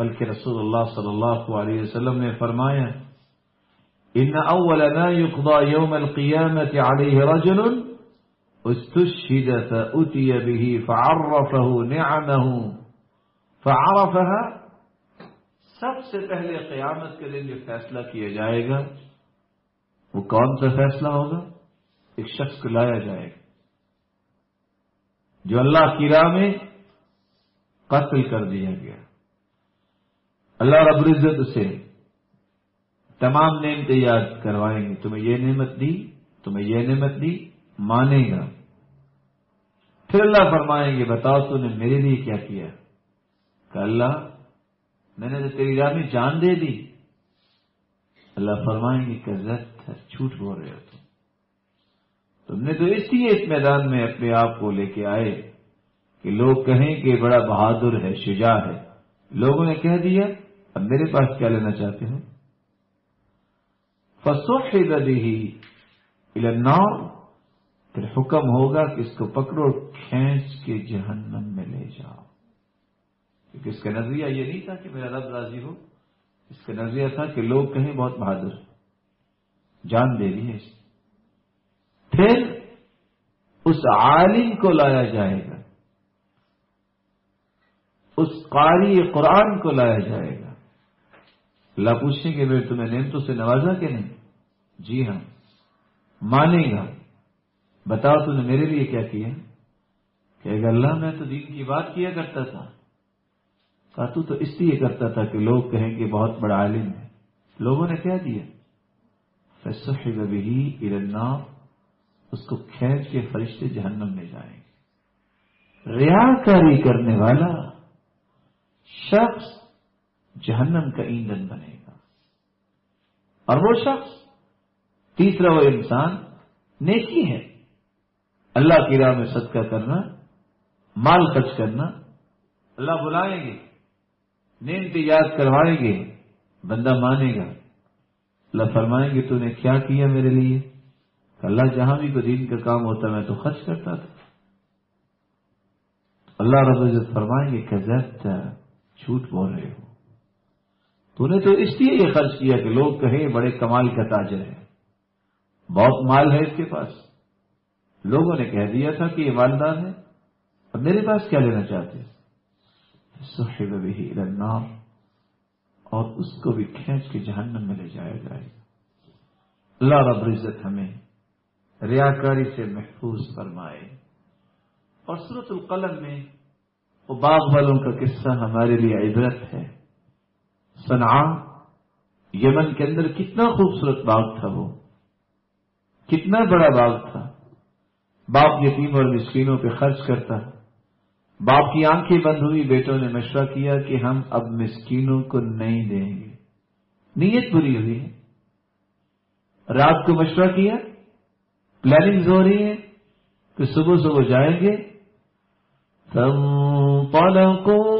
بلکہ رسول اللہ صلی اللہ علیہ وسلم نے فرمایا، ان اول ما يقضى يوم القيامه عليه رجل استشهد فاتي به، فعرفه نعمه، فعرفها، سب سے پہلے قیامت کے دن جو فیصلہ کیا جائے گا۔ وہ کون سا فیصلہ ہوگا؟ ایک شخص کو لایا جائے گا، جو اللہ کی راہ میں قتل کر دیا گیا۔ اللہ رب العزت اسے تمام نعمتیں یاد کروائیں گے۔ تمہیں یہ نعمت دی، تمہیں یہ نعمت دی مانے گا۔ پھر اللہ فرمائیں گے، بتاؤ تو نے میرے لیے کیا کیا؟ کہ اللہ، میں نے تو تیری راہ میں جان دے دی۔ اللہ فرمائیں گے، کہ زد جھوٹ بول رہے ہو تم۔ تم نے تو اس لیے اس میدان میں اپنے آپ کو لے کے آئے کہ لوگ کہیں کہ بڑا بہادر ہے، شجاع ہے۔ لوگوں نے کہہ دیا اب میرے پاس کیا لینا چاہتے ہو فسوخ ہی النار، پھر حکم ہوگا کہ اس کو پکڑو کھینچ کے جہنم میں لے جاؤ۔ کیونکہ اس کا نظریہ یہ نہیں تھا کہ میرا رب راضی ہو۔ اس کا نظریہ تھا کہ لوگ کہیں بہت بہادر جان دے رہی ہے پھر اس عالم کو لایا جائے گا۔ اس قاری قرآن کو لایا جائے گا۔ اللہ پوچھیں گے میں تمہیں نعمتوں سے نوازا کہ نہیں؟ جی ہاں۔ مانے گا بتاؤ تم نے میرے لیے کیا کیا؟ کہ اللہ میں تو دین کی بات کیا کرتا تھا۔ تو تو اس لیے کرتا تھا کہ لوگ کہیں کہ بہت بڑا عالم ہے۔ لوگوں نے کہہ دیا؟ بھی ارنا اس کو کھینچ کے فرشتے جہنم میں جائیں گے۔ ریا کاری کرنے والا شخص جہنم کا ایندھن بنے گا۔ اور وہ شخص تیسرا وہ انسان نیکی ہے۔ اللہ کی راہ میں صدقہ کرنا، مال خرچ کرنا، اللہ بلائیں گے نیند یاد کروائیں گے، بندہ مانے گا۔ اللہ فرمائیں گے، تو نے کیا کیا میرے لیے؟ اللہ جہاں بھی کوئی دین کا کام ہوتا میں تو خرچ کرتا تھا۔ اللہ رب عزت فرمائیں گے کہ جھوٹ بول رہے ہو۔ تو نے تو اس لیے یہ خرچ کیا کہ لوگ کہیں بڑے کمال کا تاجر ہے بہت مال ہے اس کے پاس۔ لوگوں نے کہہ دیا تھا کہ یہ مالدار ہے اب میرے پاس کیا لینا چاہتے ہیں؟ بھی النار۔ اور اس کو بھی کھینچ کے جہنم میں لے جایا جائے۔ گا اللہ رب العزت ہمیں ریاکاری سے محفوظ فرمائے۔ اور صورت القلم میں وہ باغ والوں کا قصہ ہمارے لیے عبرت ہے۔ سنا یمن کے اندر کتنا خوبصورت باغ تھا وہ۔ کتنا بڑا باغ تھا۔ باپ یتیم اور مسکینوں پہ خرچ کرتا۔ باپ کی آنکھیں بند ہوئی، بیٹوں نے مشورہ کیا کہ ہم اب مسکینوں کو نہیں دیں گے۔ نیت بری ہوئی ہے۔ رات کو مشورہ کیا۔ پلاننگ ہو رہی ہے کہ صبح صبح جائیں گے۔ تم کو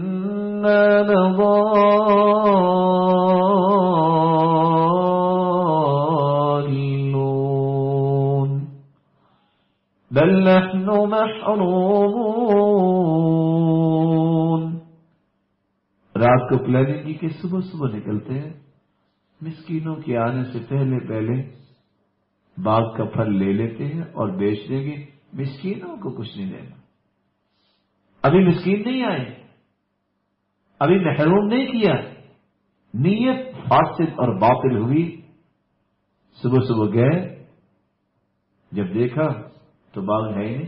إنا لضالون بل نحن محرومون. رات کو پلاننگ کی کہ صبح صبح نکلتے ہیں. مسکینوں کے آنے سے پہلے پہلے باغ کا پھل لے لیتے ہیں اور بیچ دیں گے. مسکینوں کو کچھ نہیں دینا. ابھی مسکین نہیں آئے. ابھی محروم نہیں کیا، نیت فاسد اور باطل ہوئی۔ صبح صبح گئے، جب دیکھا تو باغ ہے نہیں۔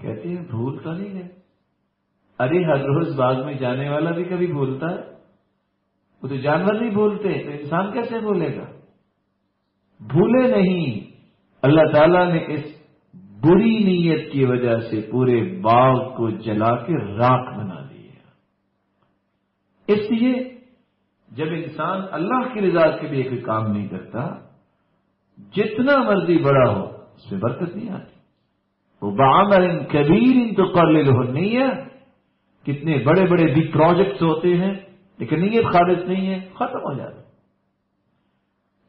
کہتے ہیں بھول تو نہیں گئے۔ ارے ہر روز باغ میں جانے والا بھی کبھی بولتا ہے؟ وہ تو جانور نہیں بولتے تو انسان کیسے بولے گا؟ بھولے نہیں۔ اللہ تعالیٰ نے اس بری نیت کی وجہ سے پورے باغ کو جلا کے راک بنا اس لیے جب انسان اللہ کی رضا کے لیے کوئی کام نہیں کرتا، جتنا مرضی بڑا ہو، اس میں برکت نہیں آتی۔ وہ بعمر ان کبیر ان تو کر لے لو نہیں ہے کتنے بڑے بڑے بگ پروجیکٹس ہوتے ہیں، لیکن نیت خالص نہیں ہے، ختم ہو جاتا۔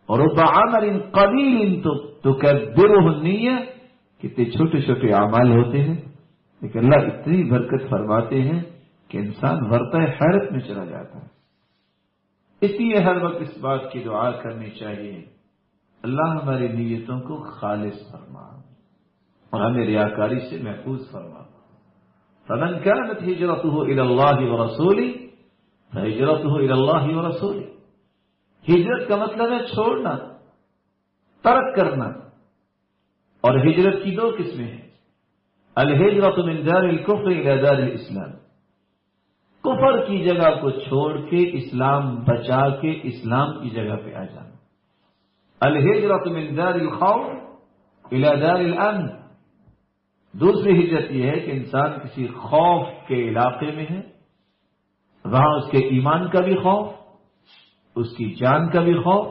اور وہ بعمر ان قبیل ان تو کر نہیں ہے کتنے چھوٹے چھوٹے اعمال ہوتے ہیں، لیکن اللہ اتنی برکت فرماتے ہیں۔ کہ انسان ورتا حیرت میں چلا جاتا ہے۔ اس لیے ہر وقت اس بات کی دعا کرنی چاہیے۔ اللہ ہماری نیتوں کو خالص فرما۔ اور ہمیں ریاکاری سے محفوظ فرما۔ فمن كانت هجرته الى الله ورسوله فهجرته الى الله ورسوله۔ ہجرت کا مطلب ہے چھوڑنا، ترک کرنا۔ اور ہجرت کی دو قسمیں ہیں۔ الحجرت من دار الكفر الى دار الاسلام کفر کی جگہ کو چھوڑ کے اسلام بچا کے اسلام کی جگہ پہ آ جانا۔ الحجرت من دار الخوف الى دار الامن۔ دوسری ہجرت یہ ہے کہ انسان کسی خوف کے علاقے میں ہے، وہاں اس کے ایمان کا بھی خوف، اس کی جان کا بھی خوف،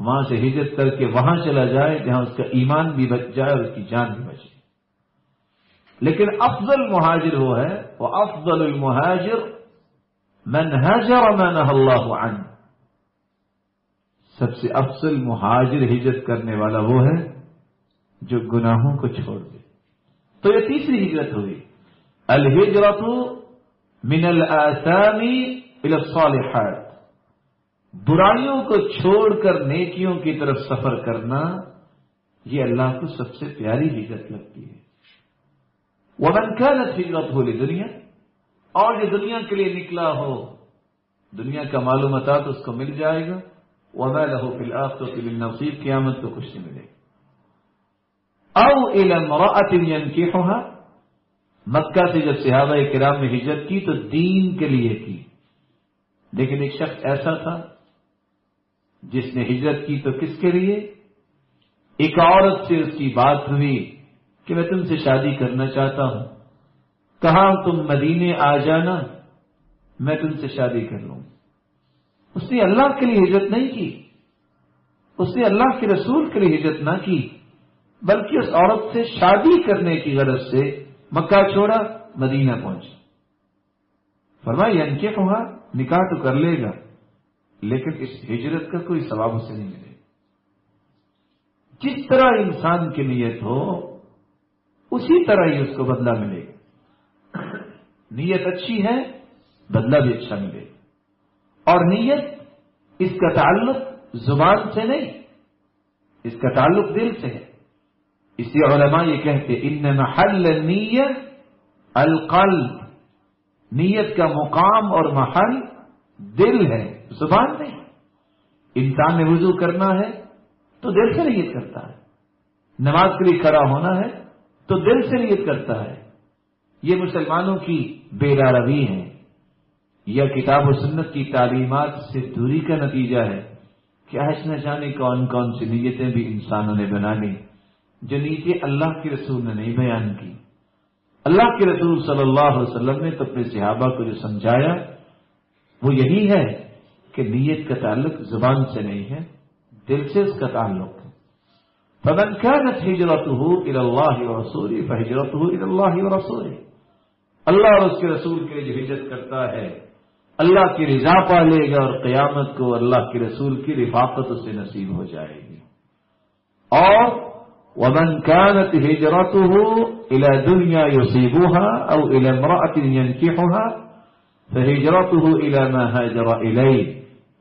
وہاں سے ہجرت کر کے وہاں چلا جائے جہاں اس کا ایمان بھی بچ جائے اور اس کی جان بھی بچے لیکن افضل مہاجر وہ ہے وہ افضل المہاجر من حجر من اللہ عنہ سب سے افضل مہاجر ہجرت کرنے والا وہ ہے جو گناہوں کو چھوڑ دے. تو یہ تیسری ہجرت ہوئی. الحجرت من الاسامی الى الصالحات. برائیوں کو چھوڑ کر نیکیوں کی طرف سفر کرنا یہ اللہ کو سب سے پیاری ہجرت لگتی ہے. وہ كانت ہجرت ہو لی دنیا اور یہ دنیا کے لیے نکلا ہو، دنیا کا معلومات اس کو مل جائے گا۔ وہ میں لہو فی الحال تو نصیب قیامت کو کچھ نہیں ملے گا۔ او امراۃ ينكحها، مکہ سے جب صحابہ کرام میں ہجرت کی تو دین کے لیے کی۔ لیکن ایک شخص ایسا تھا، جس نے ہجرت کی تو کس کے لیے؟ ایک عورت سے اس کی بات ہوئی۔ کہ میں تم سے شادی کرنا چاہتا ہوں۔ کہاں تم مدینے آ جانا، میں تم سے شادی کر لوں۔ اس نے اللہ کے لیے ہجرت نہیں کی۔ اس نے اللہ کے رسول کے لیے ہجرت نہ کی، بلکہ اس عورت سے شادی کرنے کی غرض سے مکہ چھوڑا، مدینہ پہنچا۔ فرمائی یعنی انکے کہا نکاح تو کر لے گا، لیکن اس ہجرت کا کوئی ثواب اسے نہیں ملے۔ جس طرح انسان کی نیت ہو اسی طرح ہی اس کو بدلہ ملے گا۔ نیت اچھی ہے، بدلہ بھی اچھا ملے گا۔ اور نیت، اس کا تعلق زبان سے نہیں، اس کا تعلق دل سے ہے۔ اس لیے علماء یہ کہتے ان محل نیت القلب۔ نیت کا مقام اور محل دل ہے، زبان نہیں۔ انسان نے وضو کرنا ہے تو دل سے نیت کرتا ہے۔ نماز کے لیے کھڑا ہونا ہے تو دل سے نیت کرتا ہے۔ یہ مسلمانوں کی بیدا روی ہے یا کتاب و سنت کی تعلیمات سے دوری کا نتیجہ ہے کیا اس نہ جانے کون کون سی نیتیں بھی انسانوں نے بنا لی جو نیچے اللہ کے رسول نے نہیں بیان کی۔ اللہ کے رسول صلی اللہ علیہ وسلم نے تو اپنے صحابہ کو جو سمجھایا، وہ یہی ہے کہ نیت کا تعلق زبان سے نہیں ہے، دل سے اس کا تعلق ہے۔ فمن كانت هجرته الى الله ورسوله فهجرته الى الله ورسوله. اللہ اور اس کے رسول کے جو ہجرت کرتا ہے، اللہ کی رضا پا لے گا اور قیامت کو اللہ کے رسول کی رفاقت اسے نصیب ہو جائے گی۔ اور ومن كانت هجرته إلى دنيا يصيبها أو إلى امرأة ينكحها فهجرته إلى ما هاجر إليه۔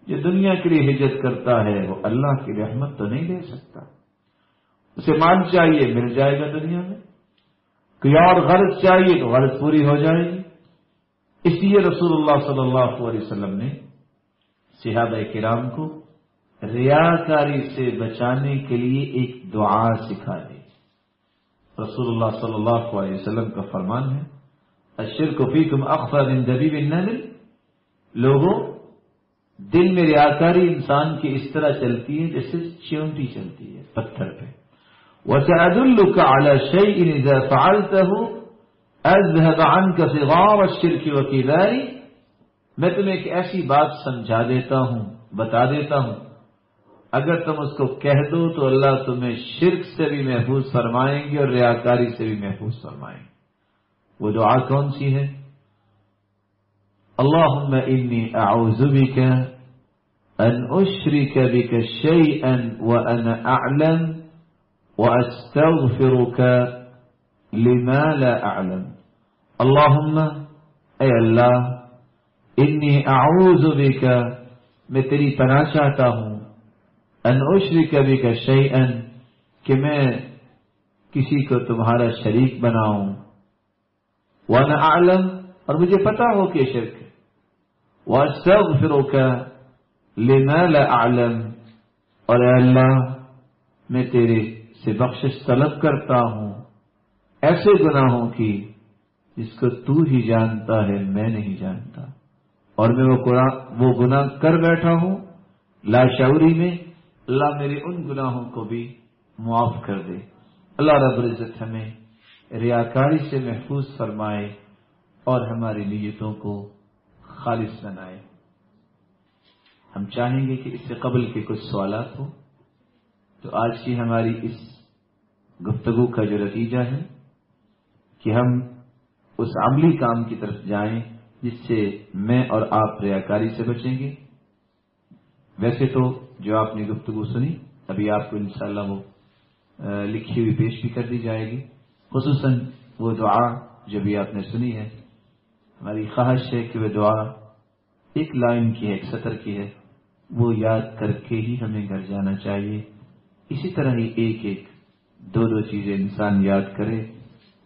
جو دنیا کے لیے ہجرت کرتا ہے، وہ اللہ کی رحمت تو نہیں دے سکتا۔ اسے مان چاہیے، مل جائے گا دنیا میں۔ کوئی اور غرض چاہیے تو غرض پوری ہو جائے گی۔ اس لیے رسول اللہ صلی اللہ علیہ وسلم نے صحابہ کرام کو ریاکاری سے بچانے کے لیے ایک دعا سکھا دی۔ رسول اللہ صلی اللہ علیہ وسلم کا فرمان ہے اشر کو فی تم اخبار دبی بن لوگوں، دل میں ریاکاری انسان کی اس طرح چلتی ہے جیسے چونٹی چلتی ہے، پتھر پہ۔ وسعد الک اعلی شعی فعالتا ہوں عنك صغار الشرك وكباري، میں تمہیں ایک ایسی بات سمجھا دیتا ہوں، بتا دیتا ہوں۔ اگر تم اس کو کہہ دو تو اللہ تمہیں شرک سے بھی محفوظ فرمائیں گے اور ریاکاری سے بھی محفوظ فرمائیں گے۔ وہ دعا کون سی ہے؟ اللهم إني أعوذ بك أن أشرك بك شيئا وأنا أعلم وأستغفرك لما لا أعلم. اللهم، اے اللہ، انی اعوذ بک، میں تیری پناہ چاہتا ہوں، ان اشرک بک شیئا کہ میں کسی کو تمہارا شریک بناؤں۔ وانا اعلم، اور مجھے پتا ہو کہ شرک ہے۔ وَأَسْتَغْفِرُكَ لِمَا لَا أَعْلَمُ، اور اے اللہ، میں تیرے سے بخشش طلب کرتا ہوں، ایسے گناہوں کی جس کو تو ہی جانتا ہے، میں نہیں جانتا۔ اور میں وہ وہ گناہ کر بیٹھا ہوں لاشعوری میں، اللہ میرے ان گناہوں کو بھی معاف کر دے۔ اللہ رب العزت ہمیں ریاکاری سے محفوظ فرمائے اور ہماری نیتوں کو خالص بنائے۔ ہم چاہیں گے کہ اس سے قبل کے کچھ سوالات ہوں۔ تو آج کی ہماری اس گفتگو کا جو نتیجہ ہے کہ ہم اس عملی کام کی طرف جائیں جس سے میں اور آپ ریاکاری سے بچیں گے۔ ویسے تو جو آپ نے گفتگو سنی، ابھی آپ کو انشاءاللہ وہ لکھی ہوئی پیش بھی کر دی جائے گی۔ خصوصاً وہ دعا جو بھی آپ نے سنی ہے۔ ہماری خواہش ہے کہ وہ دعا ایک لائن کی ہے، ایک سطر کی ہے۔ وہ یاد کر کے ہی ہمیں گھر جانا چاہیے۔ اسی طرح ہی ایک ایک دو دو چیزیں انسان یاد کرے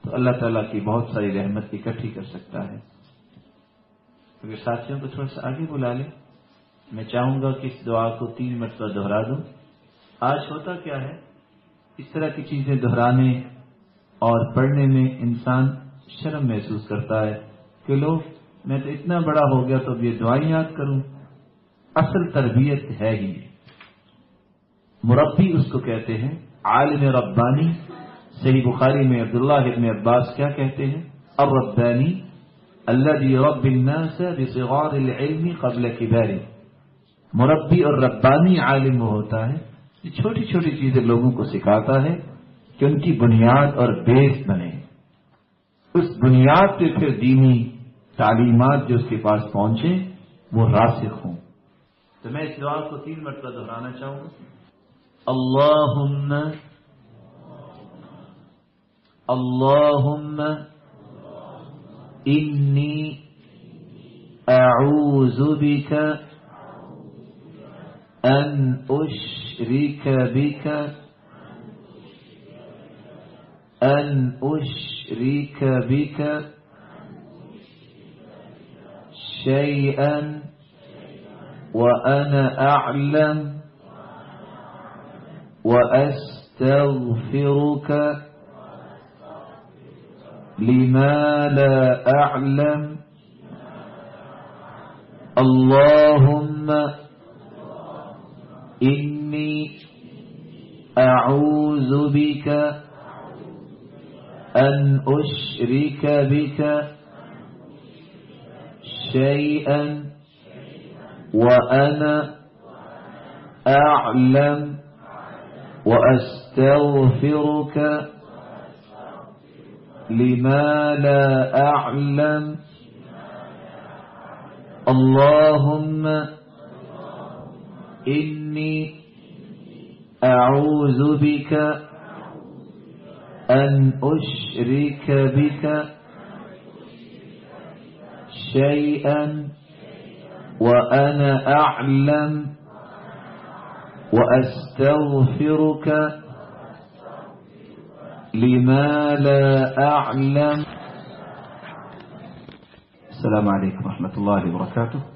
تو اللہ تعالیٰ کی بہت ساری رحمت اکٹھی کر سکتا ہے۔ اگر ساتھیوں کو تھوڑا سا آگے بلا لیں، میں چاہوں گا کہ اس دعا کو تین مرتبہ دہرا دوں۔ آج ہوتا کیا ہے؟ اس طرح کی چیزیں دہرانے اور پڑھنے میں انسان شرم محسوس کرتا ہے کہ لو، میں تو اتنا بڑا ہو گیا تو اب یہ دعائیں یاد کروں۔ اصل تربیت ہے ہی۔ مربی اس کو کہتے ہیں۔ عالم ربانی، صحیح بخاری میں عبداللہ ابن عباس کیا کہتے ہیں؟ اب ربانی اللہ رب الناس بصغار العلم قبل کبیر مربی اور ربانی عالم وہ ہوتا ہے یہ چھوٹی چھوٹی چیزیں لوگوں کو سکھاتا ہے کہ ان کی بنیاد اور بیس بنے۔ اس بنیاد پہ پھر دینی تعلیمات جو اس کے پاس پہنچے وہ راسخ ہوں۔ تو میں اس دعا کو تین مرتبہ دہرانا چاہوں گا۔ اللہم اللہم انی اعوذ بک ان اشرک بک ان اشرک بک شيئا وأنا أعلم وأستغفرك لما لا أعلم. اللهم إني أعوذ بك أن أشرك بك شيئا وأنا أعلم. وأستغفرك لما لا أعلم. اللهم إني أعوذ بك أن أشرك بك شيئا وأنا أعلم. وأستغفرك لما لا أعلم. السلام عليكم ورحمة الله وبركاته.